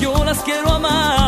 yo las quiero amar.